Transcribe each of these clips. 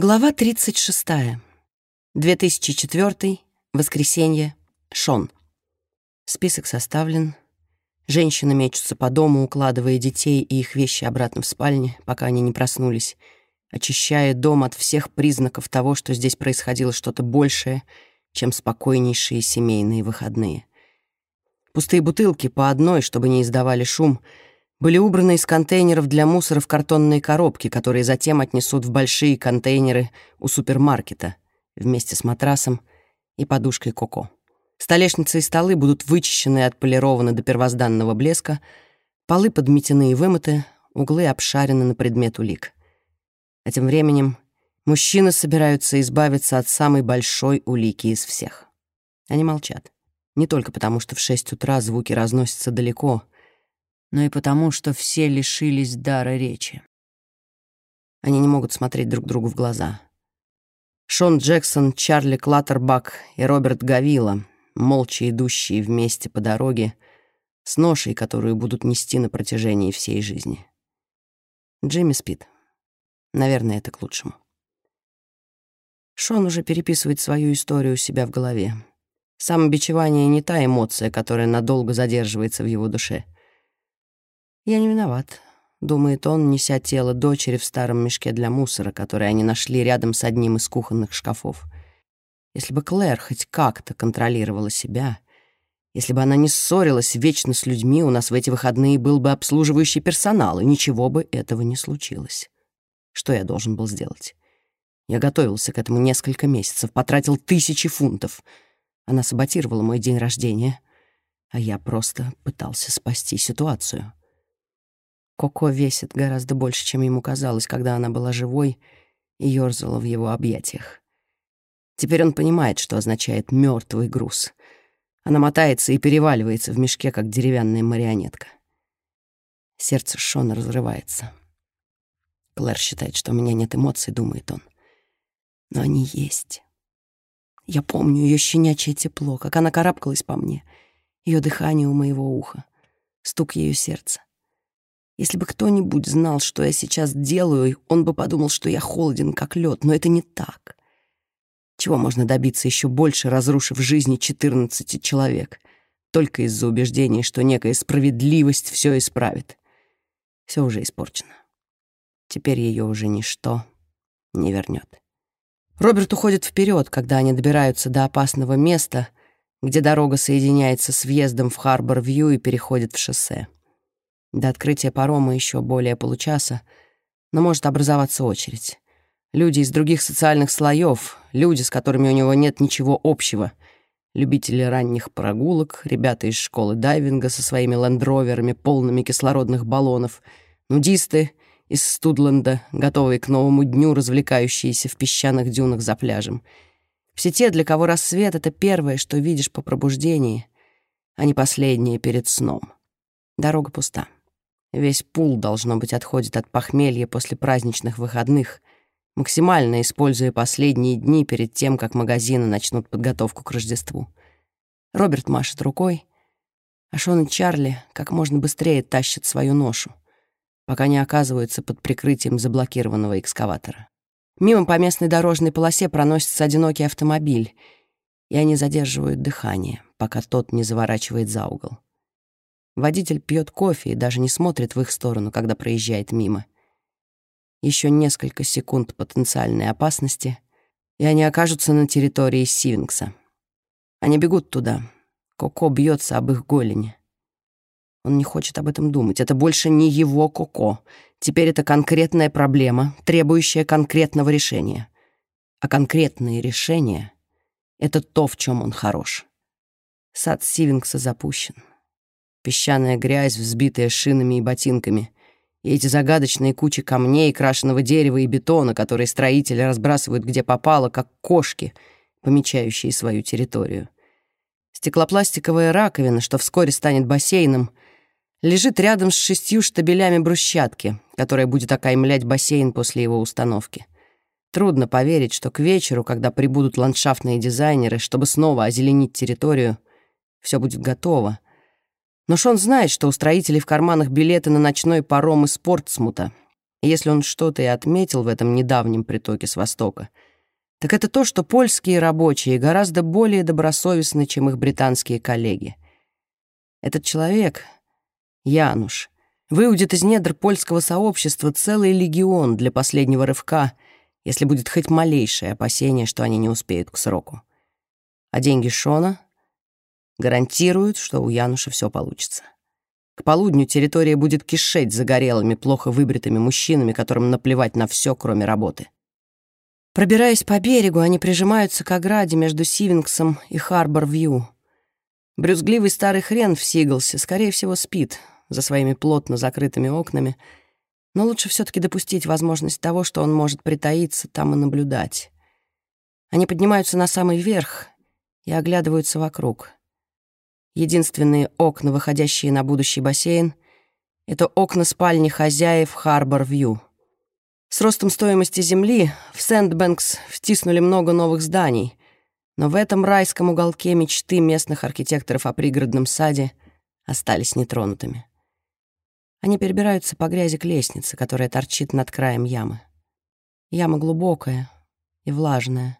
Глава 36. 2004. Воскресенье. Шон. Список составлен. Женщины мечутся по дому, укладывая детей и их вещи обратно в спальне, пока они не проснулись, очищая дом от всех признаков того, что здесь происходило что-то большее, чем спокойнейшие семейные выходные. Пустые бутылки по одной, чтобы не издавали шум — были убраны из контейнеров для мусора в картонные коробки, которые затем отнесут в большие контейнеры у супермаркета вместе с матрасом и подушкой Коко. Столешницы и столы будут вычищены и отполированы до первозданного блеска, полы подметены и вымыты, углы обшарены на предмет улик. А тем временем мужчины собираются избавиться от самой большой улики из всех. Они молчат. Не только потому, что в шесть утра звуки разносятся далеко — но и потому, что все лишились дара речи. Они не могут смотреть друг другу в глаза. Шон Джексон, Чарли Клаттербак и Роберт Гавила, молча идущие вместе по дороге, с ношей, которую будут нести на протяжении всей жизни. Джимми спит. Наверное, это к лучшему. Шон уже переписывает свою историю у себя в голове. Самобичевание не та эмоция, которая надолго задерживается в его душе — «Я не виноват», — думает он, неся тело дочери в старом мешке для мусора, который они нашли рядом с одним из кухонных шкафов. Если бы Клэр хоть как-то контролировала себя, если бы она не ссорилась вечно с людьми, у нас в эти выходные был бы обслуживающий персонал, и ничего бы этого не случилось. Что я должен был сделать? Я готовился к этому несколько месяцев, потратил тысячи фунтов. Она саботировала мой день рождения, а я просто пытался спасти ситуацию. Коко весит гораздо больше, чем ему казалось, когда она была живой и ёрзала в его объятиях. Теперь он понимает, что означает мертвый груз. Она мотается и переваливается в мешке, как деревянная марионетка. Сердце Шона разрывается. Клэр считает, что у меня нет эмоций, думает он. Но они есть. Я помню ее щенячье тепло, как она карабкалась по мне, ее дыхание у моего уха, стук ее сердца. Если бы кто-нибудь знал, что я сейчас делаю, он бы подумал, что я холоден, как лед, но это не так. Чего можно добиться еще больше, разрушив жизни 14 человек? Только из-за убеждения, что некая справедливость все исправит. Все уже испорчено. Теперь ее уже ничто не вернет. Роберт уходит вперед, когда они добираются до опасного места, где дорога соединяется с въездом в Харбор-Вью и переходит в шоссе. До открытия парома еще более получаса, но может образоваться очередь. Люди из других социальных слоев, люди, с которыми у него нет ничего общего. Любители ранних прогулок, ребята из школы дайвинга со своими лендроверами, полными кислородных баллонов, нудисты из Студленда, готовые к новому дню, развлекающиеся в песчаных дюнах за пляжем. Все те, для кого рассвет — это первое, что видишь по пробуждении, а не последнее перед сном. Дорога пуста. Весь пул, должно быть, отходит от похмелья после праздничных выходных, максимально используя последние дни перед тем, как магазины начнут подготовку к Рождеству. Роберт машет рукой, а Шон и Чарли как можно быстрее тащат свою ношу, пока не оказываются под прикрытием заблокированного экскаватора. Мимо по местной дорожной полосе проносится одинокий автомобиль, и они задерживают дыхание, пока тот не заворачивает за угол. Водитель пьет кофе и даже не смотрит в их сторону, когда проезжает мимо. Еще несколько секунд потенциальной опасности, и они окажутся на территории Сивингса. Они бегут туда. Коко бьется об их голени. Он не хочет об этом думать. Это больше не его Коко. Теперь это конкретная проблема, требующая конкретного решения. А конкретные решения — это то, в чем он хорош. Сад Сивингса запущен песчаная грязь, взбитая шинами и ботинками, и эти загадочные кучи камней, крашеного дерева и бетона, которые строители разбрасывают где попало, как кошки, помечающие свою территорию. Стеклопластиковая раковина, что вскоре станет бассейном, лежит рядом с шестью штабелями брусчатки, которая будет окаймлять бассейн после его установки. Трудно поверить, что к вечеру, когда прибудут ландшафтные дизайнеры, чтобы снова озеленить территорию, все будет готово, но Шон знает, что у строителей в карманах билеты на ночной паром из Портсмута. И если он что-то и отметил в этом недавнем притоке с Востока, так это то, что польские рабочие гораздо более добросовестны, чем их британские коллеги. Этот человек, Януш, выудит из недр польского сообщества целый легион для последнего рывка, если будет хоть малейшее опасение, что они не успеют к сроку. А деньги Шона гарантируют, что у Януша все получится. К полудню территория будет кишеть загорелыми, плохо выбритыми мужчинами, которым наплевать на все, кроме работы. Пробираясь по берегу, они прижимаются к ограде между Сивингсом и Харбор-Вью. Брюзгливый старый хрен в Сиглсе, скорее всего, спит за своими плотно закрытыми окнами, но лучше все таки допустить возможность того, что он может притаиться там и наблюдать. Они поднимаются на самый верх и оглядываются вокруг. Единственные окна, выходящие на будущий бассейн, это окна спальни хозяев Харбор-Вью. С ростом стоимости земли в Сэндбэнкс втиснули много новых зданий, но в этом райском уголке мечты местных архитекторов о пригородном саде остались нетронутыми. Они перебираются по грязи к лестнице, которая торчит над краем ямы. Яма глубокая и влажная.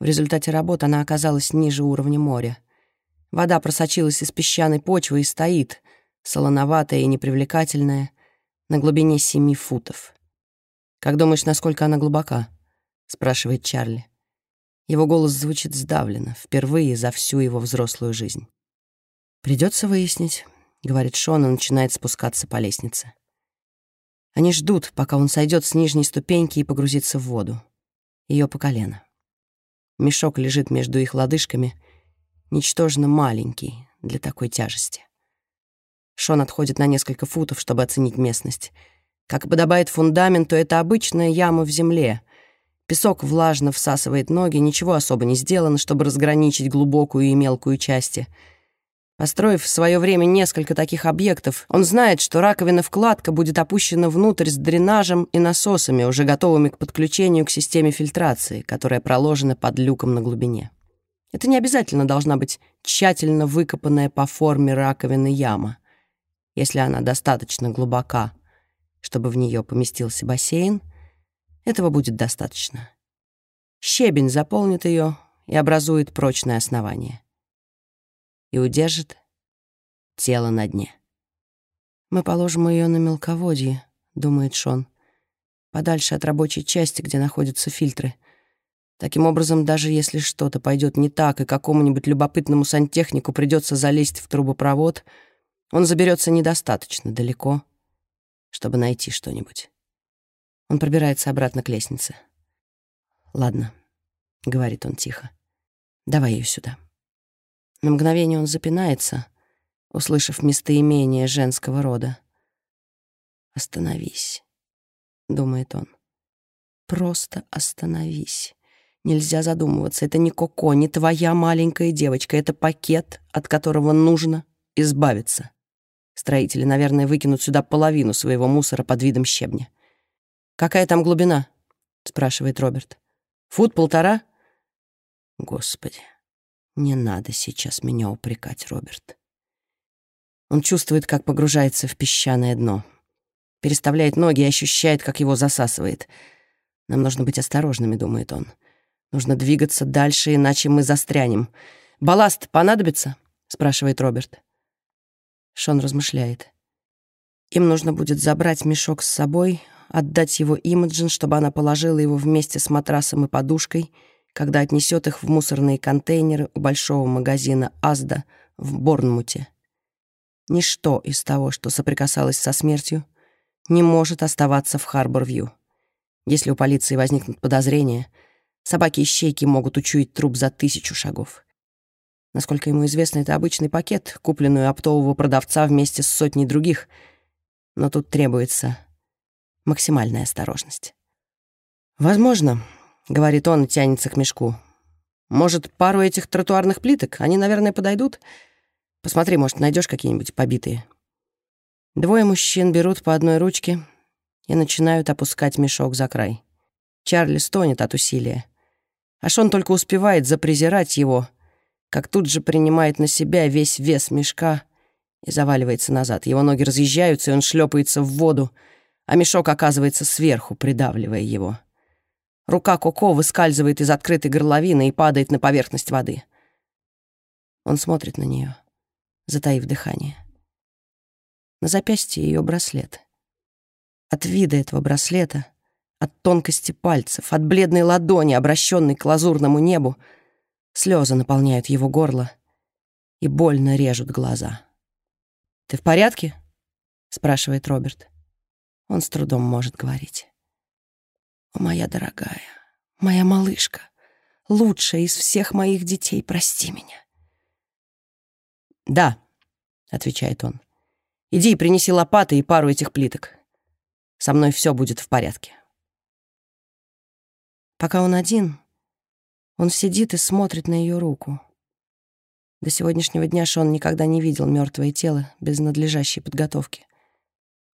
В результате работ она оказалась ниже уровня моря — Вода просочилась из песчаной почвы и стоит, солоноватая и непривлекательная, на глубине семи футов. «Как думаешь, насколько она глубока?» — спрашивает Чарли. Его голос звучит сдавленно, впервые за всю его взрослую жизнь. Придется выяснить», — говорит Шон и начинает спускаться по лестнице. Они ждут, пока он сойдет с нижней ступеньки и погрузится в воду. Ее по колено. Мешок лежит между их лодыжками — ничтожно маленький для такой тяжести. Шон отходит на несколько футов, чтобы оценить местность. Как подобает фундаменту, это обычная яма в земле. Песок влажно всасывает ноги, ничего особо не сделано, чтобы разграничить глубокую и мелкую части. Построив в свое время несколько таких объектов, он знает, что раковина-вкладка будет опущена внутрь с дренажем и насосами, уже готовыми к подключению к системе фильтрации, которая проложена под люком на глубине. Это не обязательно должна быть тщательно выкопанная по форме раковины яма. Если она достаточно глубока, чтобы в нее поместился бассейн, этого будет достаточно. Щебень заполнит ее и образует прочное основание. И удержит тело на дне. «Мы положим ее на мелководье», — думает Шон, подальше от рабочей части, где находятся фильтры — Таким образом, даже если что-то пойдет не так, и какому-нибудь любопытному сантехнику придется залезть в трубопровод, он заберется недостаточно далеко, чтобы найти что-нибудь. Он пробирается обратно к лестнице. «Ладно», — говорит он тихо, — «давай ее сюда». На мгновение он запинается, услышав местоимение женского рода. «Остановись», — думает он. «Просто остановись». Нельзя задумываться, это не Коко, не твоя маленькая девочка, это пакет, от которого нужно избавиться. Строители, наверное, выкинут сюда половину своего мусора под видом щебня. «Какая там глубина?» — спрашивает Роберт. «Фут полтора?» Господи, не надо сейчас меня упрекать, Роберт. Он чувствует, как погружается в песчаное дно. Переставляет ноги и ощущает, как его засасывает. Нам нужно быть осторожными, думает он. Нужно двигаться дальше, иначе мы застрянем. «Балласт понадобится?» — спрашивает Роберт. Шон размышляет. Им нужно будет забрать мешок с собой, отдать его Имаджин, чтобы она положила его вместе с матрасом и подушкой, когда отнесет их в мусорные контейнеры у большого магазина «Азда» в Борнмуте. Ничто из того, что соприкасалось со смертью, не может оставаться в Харбор-Вью. Если у полиции возникнут подозрения — Собаки-ищейки могут учуять труп за тысячу шагов. Насколько ему известно, это обычный пакет, купленный у оптового продавца вместе с сотней других, но тут требуется максимальная осторожность. «Возможно», — говорит он и тянется к мешку. «Может, пару этих тротуарных плиток? Они, наверное, подойдут? Посмотри, может, найдешь какие-нибудь побитые». Двое мужчин берут по одной ручке и начинают опускать мешок за край. Чарли стонет от усилия. Аж он только успевает запрезирать его, как тут же принимает на себя весь вес мешка и заваливается назад. Его ноги разъезжаются, и он шлепается в воду, а мешок оказывается сверху, придавливая его. Рука Коко выскальзывает из открытой горловины и падает на поверхность воды. Он смотрит на нее, затаив дыхание. На запястье ее браслет. От вида этого браслета, от тонкости пальцев, от бледной ладони, обращенной к лазурному небу, слезы наполняют его горло и больно режут глаза. «Ты в порядке?» — спрашивает Роберт. Он с трудом может говорить. «О, моя дорогая, моя малышка, лучшая из всех моих детей, прости меня». «Да», — отвечает он. «Иди и принеси лопаты и пару этих плиток. Со мной все будет в порядке». Пока он один, он сидит и смотрит на ее руку. До сегодняшнего дня Шон никогда не видел мертвое тело без надлежащей подготовки.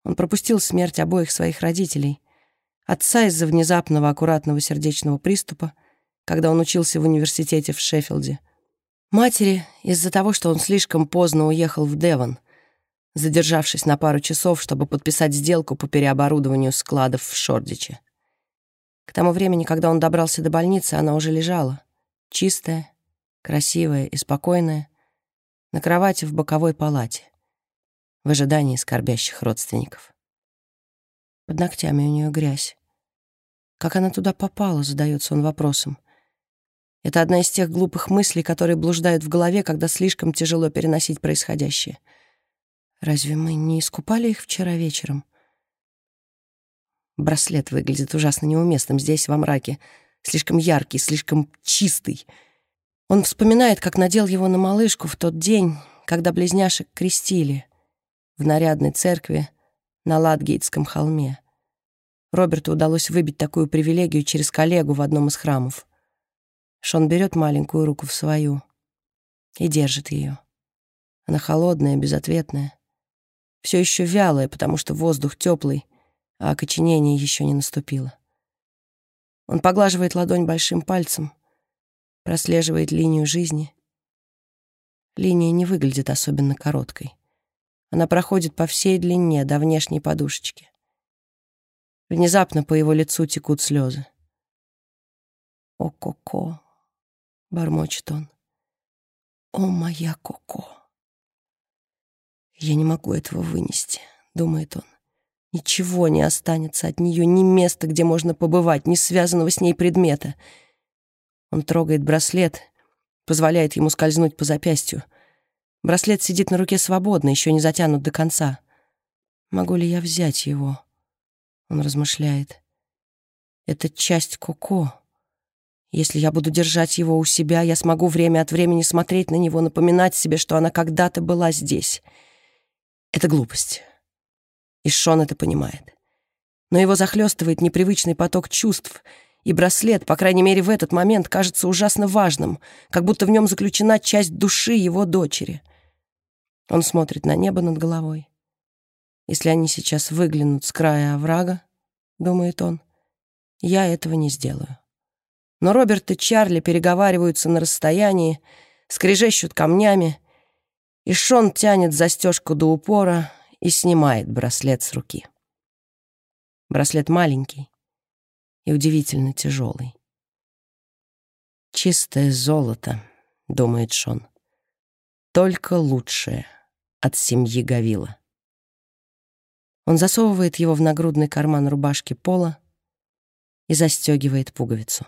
Он пропустил смерть обоих своих родителей. Отца из-за внезапного аккуратного сердечного приступа, когда он учился в университете в Шеффилде. Матери из-за того, что он слишком поздно уехал в Девон, задержавшись на пару часов, чтобы подписать сделку по переоборудованию складов в Шордиче. К тому времени, когда он добрался до больницы, она уже лежала, чистая, красивая и спокойная, на кровати в боковой палате в ожидании скорбящих родственников. Под ногтями у нее грязь. Как она туда попала, задается он вопросом. Это одна из тех глупых мыслей, которые блуждают в голове, когда слишком тяжело переносить происходящее. Разве мы не искупали их вчера вечером? Браслет выглядит ужасно неуместным здесь, во мраке. Слишком яркий, слишком чистый. Он вспоминает, как надел его на малышку в тот день, когда близняшек крестили в нарядной церкви на Ладгейтском холме. Роберту удалось выбить такую привилегию через коллегу в одном из храмов. Шон берет маленькую руку в свою и держит ее. Она холодная, безответная, все еще вялая, потому что воздух теплый, а окоченение еще не наступило. Он поглаживает ладонь большим пальцем, прослеживает линию жизни. Линия не выглядит особенно короткой. Она проходит по всей длине до внешней подушечки. Внезапно по его лицу текут слезы. «О, Коко!» — бормочет он. «О, моя Коко!» «Я не могу этого вынести», — думает он. «Ничего не останется от нее, ни места, где можно побывать, ни связанного с ней предмета». Он трогает браслет, позволяет ему скользнуть по запястью — Браслет сидит на руке свободно, еще не затянут до конца. Могу ли я взять его? Он размышляет. Это часть Коко. Если я буду держать его у себя, я смогу время от времени смотреть на него, напоминать себе, что она когда-то была здесь. Это глупость. И Шон это понимает. Но его захлестывает непривычный поток чувств, и браслет, по крайней мере в этот момент, кажется ужасно важным, как будто в нем заключена часть души его дочери. Он смотрит на небо над головой. Если они сейчас выглянут с края оврага, думает он, я этого не сделаю. Но Роберт и Чарли переговариваются на расстоянии, скрежещут камнями, и Шон тянет застежку до упора и снимает браслет с руки. Браслет маленький и удивительно тяжелый. «Чистое золото», — думает Шон. «Только лучшее» от семьи Гавила. Он засовывает его в нагрудный карман рубашки Пола и застегивает пуговицу.